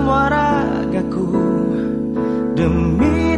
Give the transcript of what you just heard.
semua ragaku demi